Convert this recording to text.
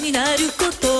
になること